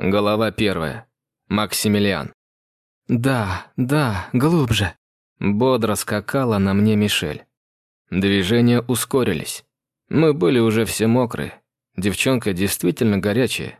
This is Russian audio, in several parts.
Голова первая. Максимилиан. «Да, да, глубже», — бодро скакала на мне Мишель. Движения ускорились. Мы были уже все мокрые. Девчонка действительно горячая.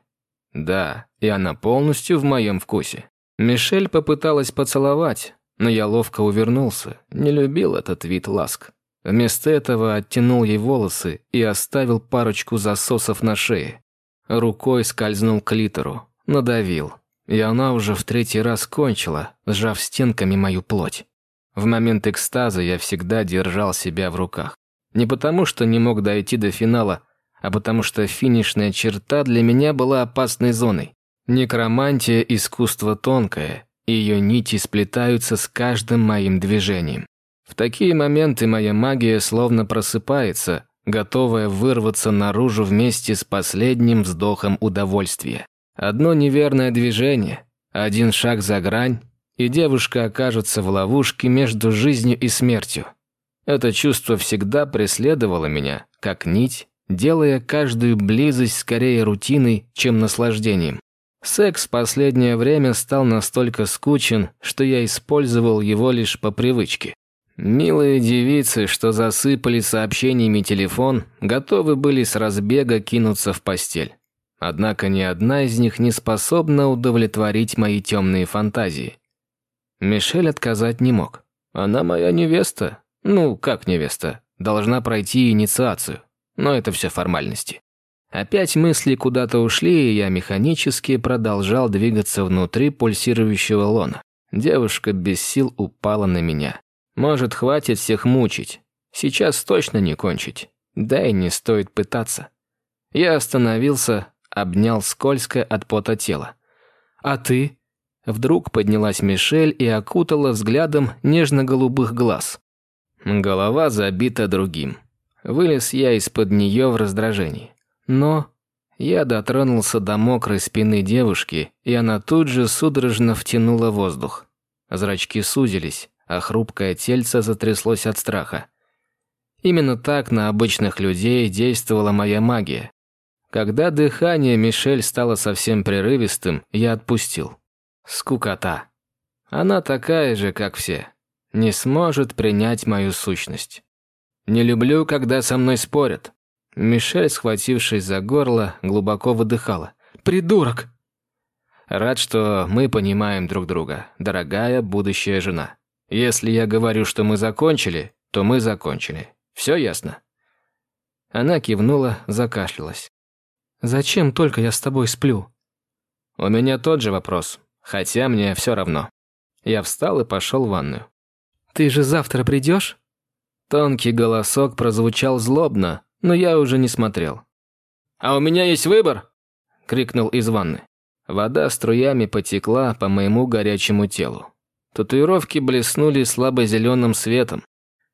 Да, и она полностью в моем вкусе. Мишель попыталась поцеловать, но я ловко увернулся, не любил этот вид ласк. Вместо этого оттянул ей волосы и оставил парочку засосов на шее. Рукой скользнул к литеру, надавил. И она уже в третий раз кончила, сжав стенками мою плоть. В момент экстаза я всегда держал себя в руках. Не потому, что не мог дойти до финала, а потому что финишная черта для меня была опасной зоной. Некромантия – искусство тонкое, и ее нити сплетаются с каждым моим движением. В такие моменты моя магия словно просыпается, готовая вырваться наружу вместе с последним вздохом удовольствия. Одно неверное движение, один шаг за грань, и девушка окажется в ловушке между жизнью и смертью. Это чувство всегда преследовало меня, как нить, делая каждую близость скорее рутиной, чем наслаждением. Секс в последнее время стал настолько скучен, что я использовал его лишь по привычке. Милые девицы, что засыпали сообщениями телефон, готовы были с разбега кинуться в постель. Однако ни одна из них не способна удовлетворить мои темные фантазии. Мишель отказать не мог. Она моя невеста. Ну, как невеста? Должна пройти инициацию. Но это все формальности. Опять мысли куда-то ушли, и я механически продолжал двигаться внутри пульсирующего лона. Девушка без сил упала на меня. Может, хватит всех мучить. Сейчас точно не кончить. Да и не стоит пытаться. Я остановился, обнял скользкое от пота тело. «А ты?» Вдруг поднялась Мишель и окутала взглядом нежно-голубых глаз. Голова забита другим. Вылез я из-под нее в раздражении. Но я дотронулся до мокрой спины девушки, и она тут же судорожно втянула воздух. Зрачки сузились, а хрупкое тельце затряслось от страха. Именно так на обычных людей действовала моя магия. Когда дыхание Мишель стало совсем прерывистым, я отпустил. Скукота. Она такая же, как все. Не сможет принять мою сущность. Не люблю, когда со мной спорят. Мишель, схватившись за горло, глубоко выдыхала. «Придурок!» Рад, что мы понимаем друг друга, дорогая будущая жена. Если я говорю, что мы закончили, то мы закончили. Все ясно?» Она кивнула, закашлялась. Зачем только я с тобой сплю?» «У меня тот же вопрос, хотя мне все равно». Я встал и пошел в ванную. «Ты же завтра придешь?» Тонкий голосок прозвучал злобно, но я уже не смотрел. «А у меня есть выбор!» — крикнул из ванны. Вода струями потекла по моему горячему телу. Татуировки блеснули слабо-зеленым светом.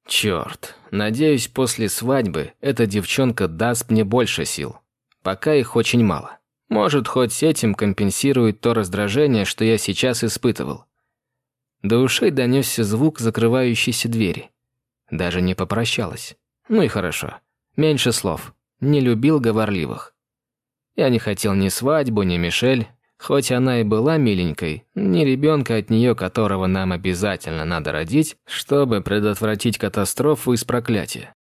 Черт, надеюсь, после свадьбы эта девчонка даст мне больше сил. Пока их очень мало. Может, хоть этим компенсирует то раздражение, что я сейчас испытывал. До ушей донесся звук закрывающейся двери. Даже не попрощалась. Ну и хорошо. Меньше слов. Не любил говорливых. Я не хотел ни свадьбу, ни Мишель. Хоть она и была миленькой, ни ребенка от нее, которого нам обязательно надо родить, чтобы предотвратить катастрофу из проклятия.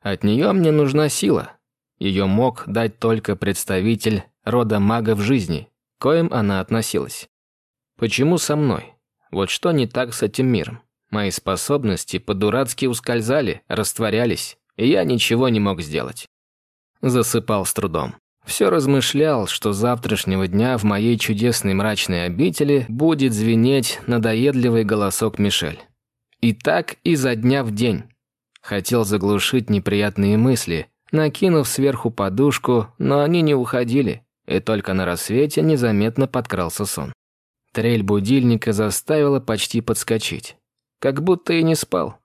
От нее мне нужна сила, ее мог дать только представитель рода магов жизни, к коим она относилась. Почему со мной? Вот что не так с этим миром? Мои способности по-дурацки ускользали, растворялись, и я ничего не мог сделать. Засыпал с трудом. Все размышлял, что завтрашнего дня в моей чудесной мрачной обители будет звенеть надоедливый голосок Мишель. И так изо дня в день. Хотел заглушить неприятные мысли, накинув сверху подушку, но они не уходили, и только на рассвете незаметно подкрался сон. Трель будильника заставила почти подскочить. Как будто и не спал.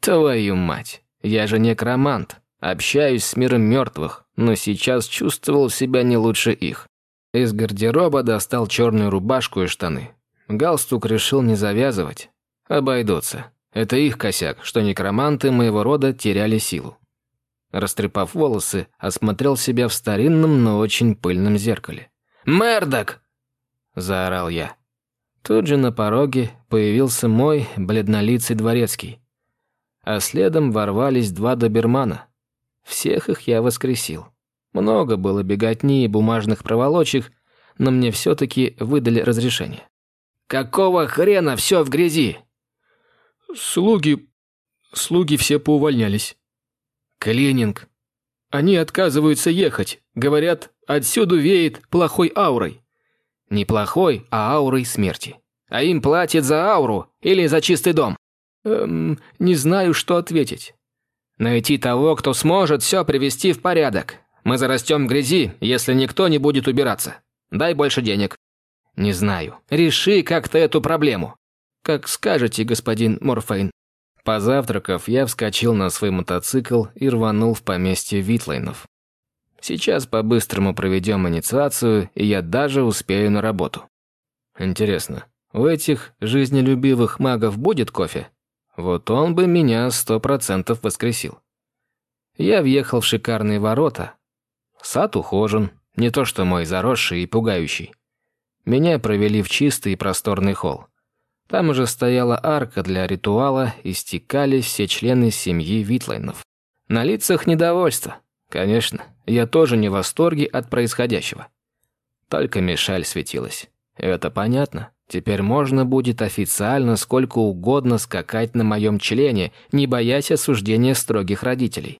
Твою мать, я же некромант, общаюсь с миром мертвых, но сейчас чувствовал себя не лучше их. Из гардероба достал черную рубашку и штаны. Галстук решил не завязывать. Обойдутся. Это их косяк, что некроманты моего рода теряли силу. Растрепав волосы, осмотрел себя в старинном, но очень пыльном зеркале. «Мердок!» – заорал я. Тут же на пороге появился мой бледнолицый дворецкий. А следом ворвались два добермана. Всех их я воскресил. Много было беготни и бумажных проволочек, но мне все-таки выдали разрешение. «Какого хрена все в грязи?» «Слуги... слуги все поувольнялись». «Клининг». «Они отказываются ехать. Говорят, отсюда веет плохой аурой». «Не плохой, а аурой смерти. А им платят за ауру или за чистый дом?» «Эм, не знаю, что ответить». «Найти того, кто сможет все привести в порядок. Мы зарастем грязи, если никто не будет убираться. Дай больше денег». «Не знаю. Реши как-то эту проблему». «Как скажете, господин Морфейн». Позавтракав, я вскочил на свой мотоцикл и рванул в поместье Витлейнов. Сейчас по-быстрому проведем инициацию, и я даже успею на работу. Интересно, у этих жизнелюбивых магов будет кофе? Вот он бы меня сто процентов воскресил. Я въехал в шикарные ворота, Сад ухожен, не то что мой заросший и пугающий. Меня провели в чистый и просторный холл. Там уже стояла арка для ритуала и стекались все члены семьи Витлайнов. На лицах недовольство. Конечно, я тоже не в восторге от происходящего. Только Мишаль светилась. Это понятно. Теперь можно будет официально сколько угодно скакать на моем члене, не боясь осуждения строгих родителей.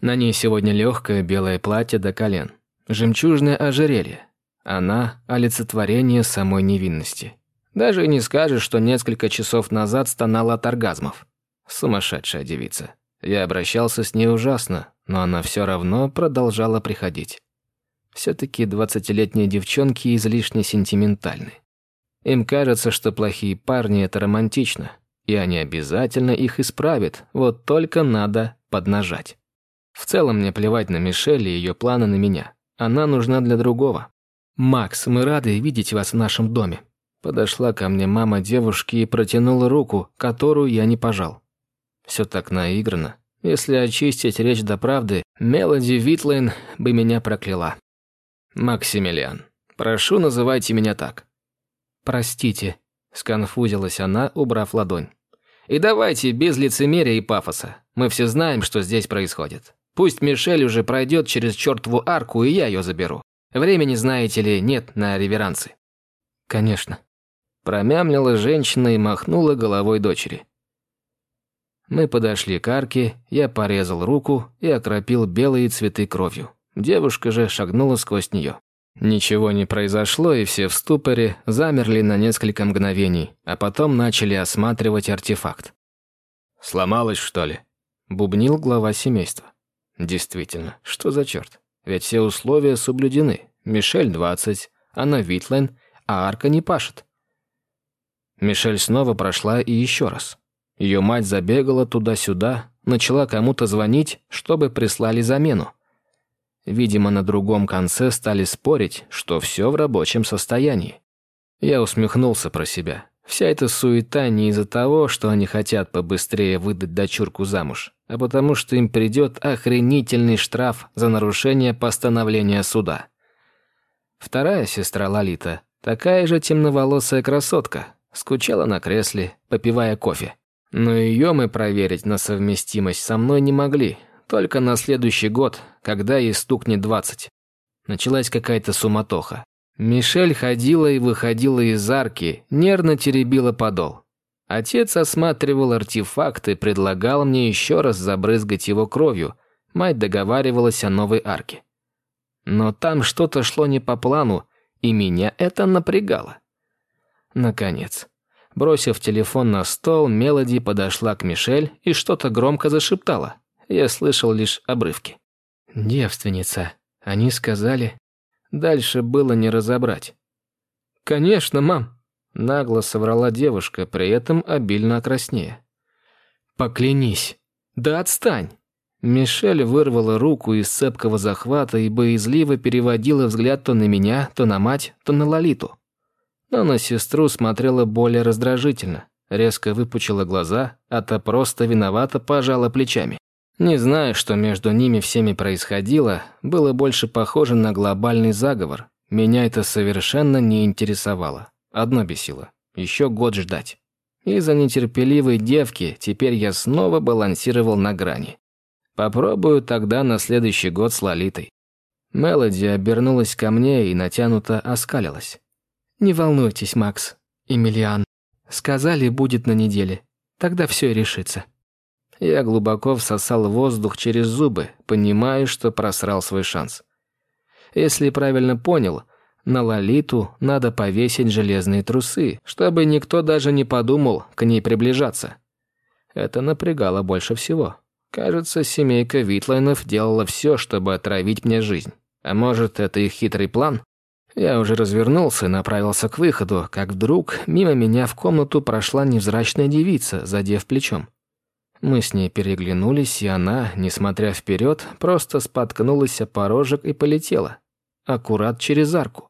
На ней сегодня легкое белое платье до колен. Жемчужное ожерелье. Она – олицетворение самой невинности. Даже не скажешь, что несколько часов назад стонала от оргазмов. Сумасшедшая девица. Я обращался с ней ужасно, но она все равно продолжала приходить. Все-таки двадцатилетние девчонки излишне сентиментальны. Им кажется, что плохие парни – это романтично, и они обязательно их исправят, вот только надо поднажать. В целом мне плевать на Мишель и ее планы на меня. Она нужна для другого. «Макс, мы рады видеть вас в нашем доме». Подошла ко мне мама девушки и протянула руку, которую я не пожал. Все так наиграно. Если очистить речь до правды, Мелоди Витлейн бы меня прокляла. «Максимилиан, прошу, называйте меня так». «Простите», – сконфузилась она, убрав ладонь. «И давайте без лицемерия и пафоса. Мы все знаем, что здесь происходит. Пусть Мишель уже пройдет через чертову арку, и я ее заберу. Времени, знаете ли, нет на реверансы». «Конечно». Промямлила женщина и махнула головой дочери. Мы подошли к арке, я порезал руку и окропил белые цветы кровью. Девушка же шагнула сквозь нее. Ничего не произошло, и все в ступоре замерли на несколько мгновений, а потом начали осматривать артефакт. «Сломалось, что ли?» – бубнил глава семейства. Действительно, что за черт? Ведь все условия соблюдены. Мишель 20, она Витлайн, а Арка не пашет. Мишель снова прошла и еще раз. Ее мать забегала туда-сюда, начала кому-то звонить, чтобы прислали замену. Видимо, на другом конце стали спорить, что все в рабочем состоянии. Я усмехнулся про себя. Вся эта суета не из-за того, что они хотят побыстрее выдать дочурку замуж, а потому что им придет охренительный штраф за нарушение постановления суда. Вторая сестра Лолита, такая же темноволосая красотка, скучала на кресле, попивая кофе. Но ее мы проверить на совместимость со мной не могли, только на следующий год, когда ей стукнет двадцать. Началась какая-то суматоха. Мишель ходила и выходила из арки, нервно теребила подол. Отец осматривал артефакт и предлагал мне еще раз забрызгать его кровью. Мать договаривалась о новой арке. Но там что-то шло не по плану, и меня это напрягало. Наконец. Бросив телефон на стол, Мелоди подошла к Мишель и что-то громко зашептала. Я слышал лишь обрывки. «Девственница. Они сказали, Дальше было не разобрать. «Конечно, мам», – нагло соврала девушка, при этом обильно окраснея. «Поклянись». «Да отстань!» Мишель вырвала руку из цепкого захвата и боязливо переводила взгляд то на меня, то на мать, то на Лолиту. Но на сестру смотрела более раздражительно, резко выпучила глаза, а та просто виновато пожала плечами. Не знаю, что между ними всеми происходило, было больше похоже на глобальный заговор, Меня это совершенно не интересовало. Одно бесило. Еще год ждать. Из-за нетерпеливой девки теперь я снова балансировал на грани. Попробую тогда на следующий год с Лолитой. Мелоди обернулась ко мне и натянуто оскалилась. «Не волнуйтесь, Макс, Эмилиан. Сказали, будет на неделе. Тогда все решится». Я глубоко всосал воздух через зубы, понимая, что просрал свой шанс. Если правильно понял, на Лолиту надо повесить железные трусы, чтобы никто даже не подумал к ней приближаться. Это напрягало больше всего. Кажется, семейка Витлайнов делала все, чтобы отравить мне жизнь. А может, это их хитрый план? Я уже развернулся и направился к выходу, как вдруг мимо меня в комнату прошла невзрачная девица, задев плечом. Мы с ней переглянулись, и она, несмотря вперед, просто споткнулась о порожек и полетела. Аккурат через арку.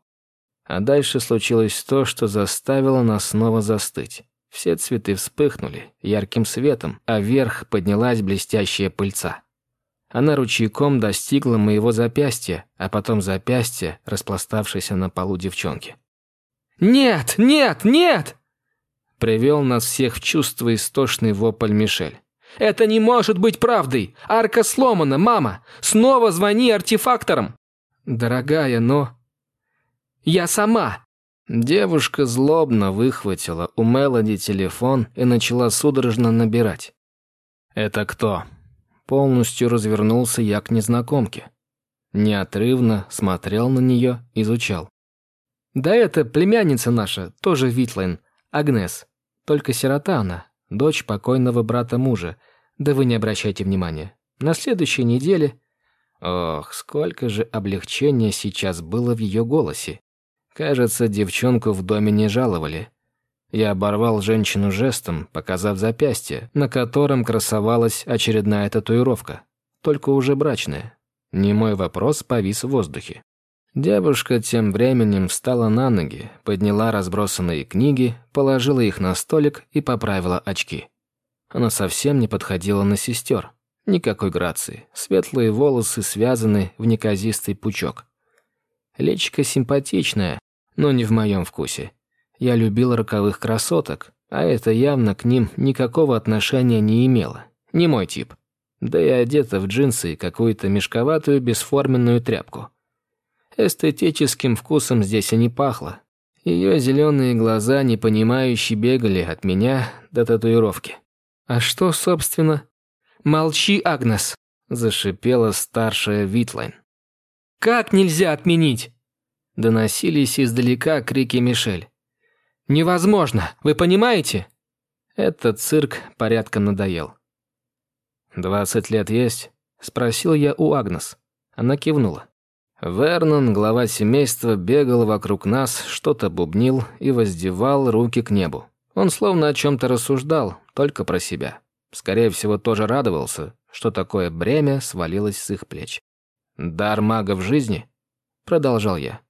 А дальше случилось то, что заставило нас снова застыть. Все цветы вспыхнули ярким светом, а вверх поднялась блестящая пыльца. Она ручейком достигла моего запястья, а потом запястья, распластавшейся на полу девчонки. «Нет! Нет! Нет!» Привел нас всех в чувство истошный вопль Мишель. «Это не может быть правдой! Арка сломана, мама! Снова звони артефакторам!» «Дорогая, но...» «Я сама! Девушка злобно выхватила у Мелоди телефон и начала судорожно набирать. «Это кто?» Полностью развернулся я к незнакомке. Неотрывно смотрел на нее, изучал. «Да это племянница наша, тоже Витлайн, Агнес. Только сирота она, дочь покойного брата мужа. Да вы не обращайте внимания. На следующей неделе...» Ох, сколько же облегчения сейчас было в ее голосе. Кажется, девчонку в доме не жаловали. Я оборвал женщину жестом, показав запястье, на котором красовалась очередная татуировка, только уже брачная. Не мой вопрос повис в воздухе. Девушка тем временем встала на ноги, подняла разбросанные книги, положила их на столик и поправила очки. Она совсем не подходила на сестер. Никакой грации. Светлые волосы связаны в неказистый пучок. Личико симпатичное, но не в моем вкусе. Я любил роковых красоток, а это явно к ним никакого отношения не имело. Не мой тип. Да и одета в джинсы и какую-то мешковатую бесформенную тряпку. Эстетическим вкусом здесь и не пахло. Ее зеленые глаза, непонимающе бегали от меня до татуировки. «А что, собственно?» «Молчи, Агнес!» – зашипела старшая Витлайн. «Как нельзя отменить?» Доносились издалека крики Мишель. «Невозможно! Вы понимаете?» Этот цирк порядком надоел. «Двадцать лет есть?» – спросил я у Агнес. Она кивнула. Вернон, глава семейства, бегал вокруг нас, что-то бубнил и воздевал руки к небу. Он словно о чем-то рассуждал, только про себя. Скорее всего, тоже радовался, что такое бремя свалилось с их плеч. «Дар мага в жизни?» – продолжал я.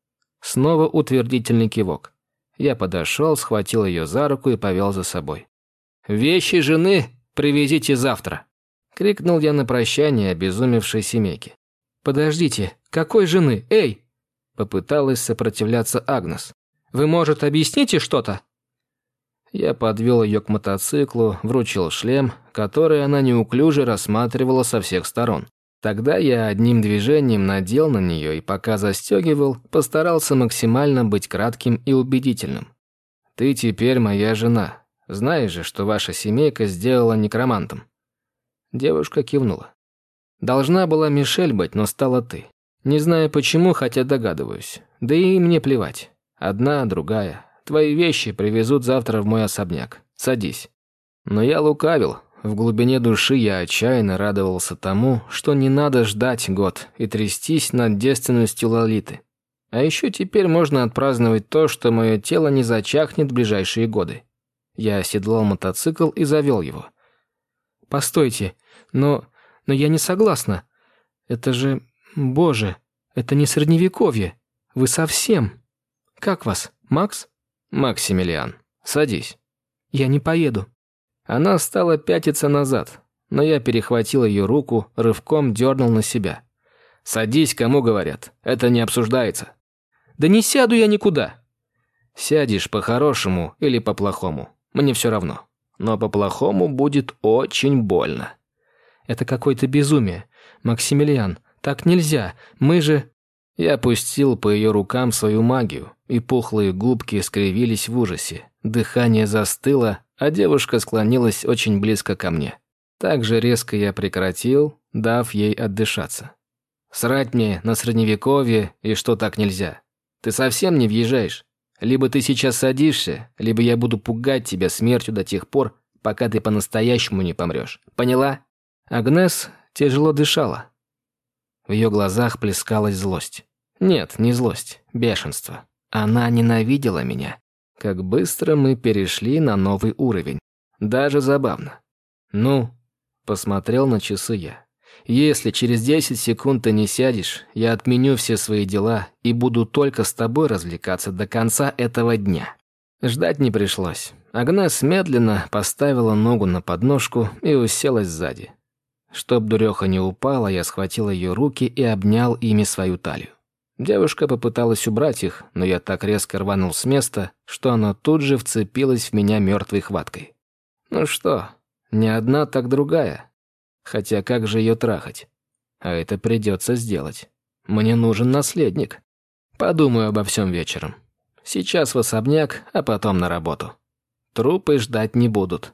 Снова утвердительный кивок. Я подошел, схватил ее за руку и повел за собой. «Вещи жены привезите завтра!» Крикнул я на прощание обезумевшей семейке. «Подождите, какой жены? Эй!» Попыталась сопротивляться Агнес. «Вы, может, объясните что-то?» Я подвел ее к мотоциклу, вручил шлем, который она неуклюже рассматривала со всех сторон. Тогда я одним движением надел на нее и пока застегивал, постарался максимально быть кратким и убедительным. «Ты теперь моя жена. Знаешь же, что ваша семейка сделала некромантом?» Девушка кивнула. «Должна была Мишель быть, но стала ты. Не знаю почему, хотя догадываюсь. Да и мне плевать. Одна, другая. Твои вещи привезут завтра в мой особняк. Садись». Но я лукавил, в глубине души я отчаянно радовался тому, что не надо ждать год и трястись над девственностью Лолиты. А еще теперь можно отпраздновать то, что мое тело не зачахнет в ближайшие годы. Я оседлал мотоцикл и завел его. «Постойте, но... но я не согласна. Это же... Боже, это не средневековье. Вы совсем... Как вас, Макс?» «Максимилиан, садись». «Я не поеду». Она стала пятиться назад, но я перехватил ее руку, рывком дернул на себя. «Садись, кому говорят. Это не обсуждается». Да не сяду я никуда. Сядешь по-хорошему или по-плохому. Мне все равно. Но по-плохому будет очень больно. Это какое-то безумие. Максимилиан, так нельзя. Мы же... Я пустил по ее рукам свою магию, и пухлые губки скривились в ужасе. Дыхание застыло, а девушка склонилась очень близко ко мне. Так же резко я прекратил, дав ей отдышаться. «Срать мне на средневековье и что так нельзя. Ты совсем не въезжаешь. Либо ты сейчас садишься, либо я буду пугать тебя смертью до тех пор, пока ты по-настоящему не помрешь. Поняла?» Агнес тяжело дышала. В ее глазах плескалась злость. Нет, не злость, бешенство. Она ненавидела меня. Как быстро мы перешли на новый уровень. Даже забавно. «Ну?» – посмотрел на часы я. «Если через 10 секунд ты не сядешь, я отменю все свои дела и буду только с тобой развлекаться до конца этого дня». Ждать не пришлось. Агнес медленно поставила ногу на подножку и уселась сзади. Чтоб дуреха не упала, я схватил ее руки и обнял ими свою талию. Девушка попыталась убрать их, но я так резко рванул с места, что она тут же вцепилась в меня мертвой хваткой. Ну что, не одна, так другая. Хотя как же ее трахать? А это придется сделать. Мне нужен наследник. Подумаю обо всем вечером. Сейчас в особняк, а потом на работу. Трупы ждать не будут.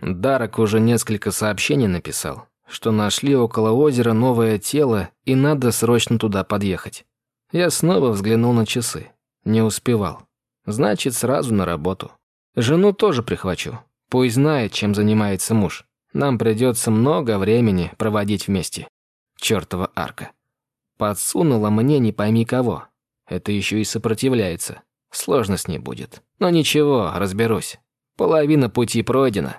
Дарок уже несколько сообщений написал, что нашли около озера новое тело и надо срочно туда подъехать. Я снова взглянул на часы. Не успевал. Значит, сразу на работу. Жену тоже прихвачу. Пусть знает, чем занимается муж. Нам придется много времени проводить вместе. Чёртова арка. Подсунула мне не пойми кого. Это еще и сопротивляется. Сложно с ней будет. Но ничего, разберусь. Половина пути пройдена.